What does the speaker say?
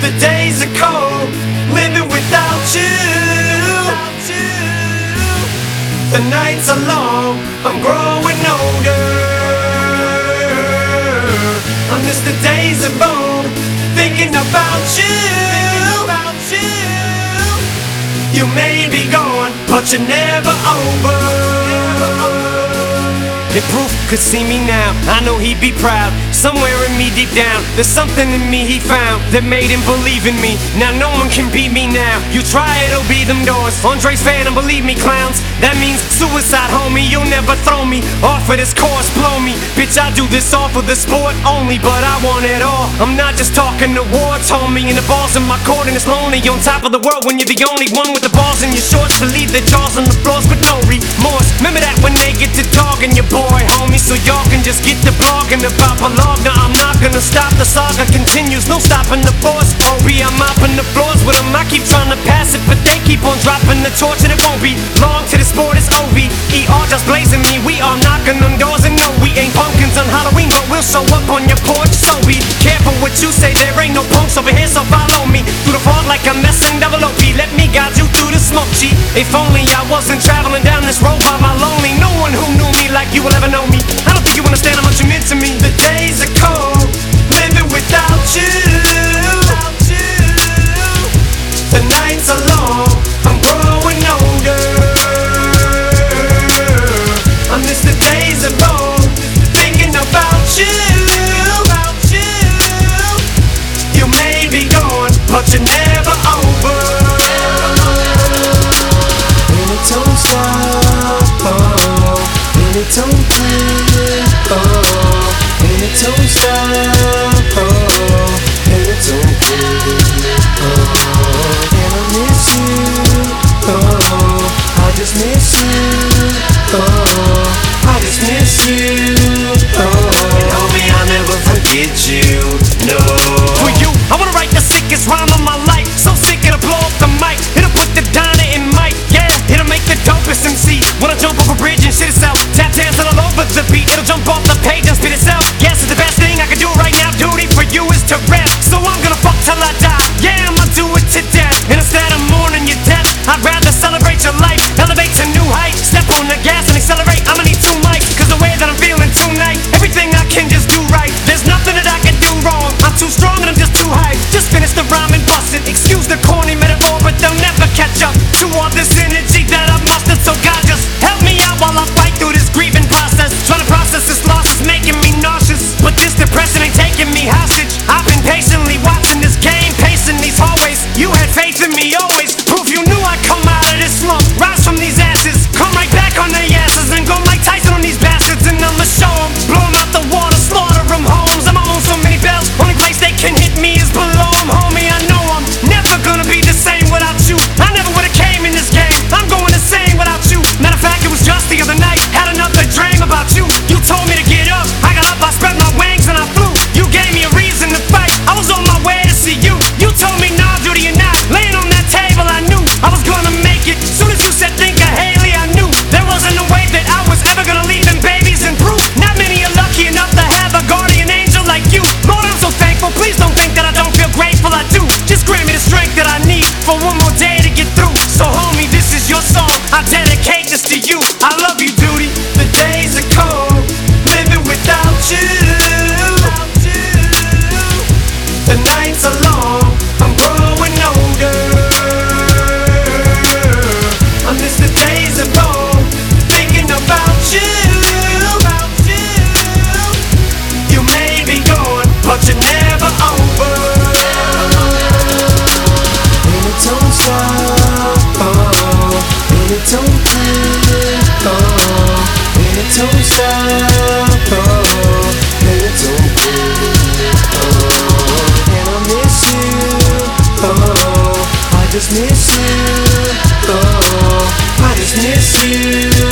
The days are cold, living without you. The nights are long, I'm growing older. I miss the days of old, thinking about you. You may be gone, but you're never over. If Proof could see me now, I know he'd be proud. Somewhere in me, deep down, there's something in me he found that made him believe in me. Now no one can beat me now. You try, it'll be them doors. Andre's fan, and believe me, clowns. That means suicide, homie. You'll never throw me off of this course, blow me. Bitch, I do this all for the sport only, but I want it all. I'm not just talking awards, homie. And the balls in my court, and it's lonely on top of the world when you're the only one with the balls in your shorts. To leave the jaws on the floors with no remorse. Remember that when they get to talking, your boy, homie, so y'all can just get the blogging about blog. Now I'm not gonna stop, the saga continues, no stopping the force. OB, I'm mopping the floors with them. I keep trying to pass it, but they keep on dropping the torch, and it won't be long to the sport. It's OV, ER just blazing me. We are knocking on doors, and no, we ain't pumpkins on Halloween, but we'll show up on your porch. So be careful what you say, there ain't no punks over here, so follow me through the fog like I'm messing double OP. Let me guide you through the smoke, G. If only I wasn't traveling down this road by but you're never over. And it don't stop, oh, and it don't quit, oh, and it don't stop, oh, and it don't quit, oh, and I miss you, oh, I just miss you, oh, I just miss you, faith in me always, I dedicate this to you. I love you, Doody. The days are cold, living without you. The nights are long, don't quit, oh, and it don't stop, oh, and it don't quit, oh, and I miss you, oh, I just miss you, oh, I just miss you,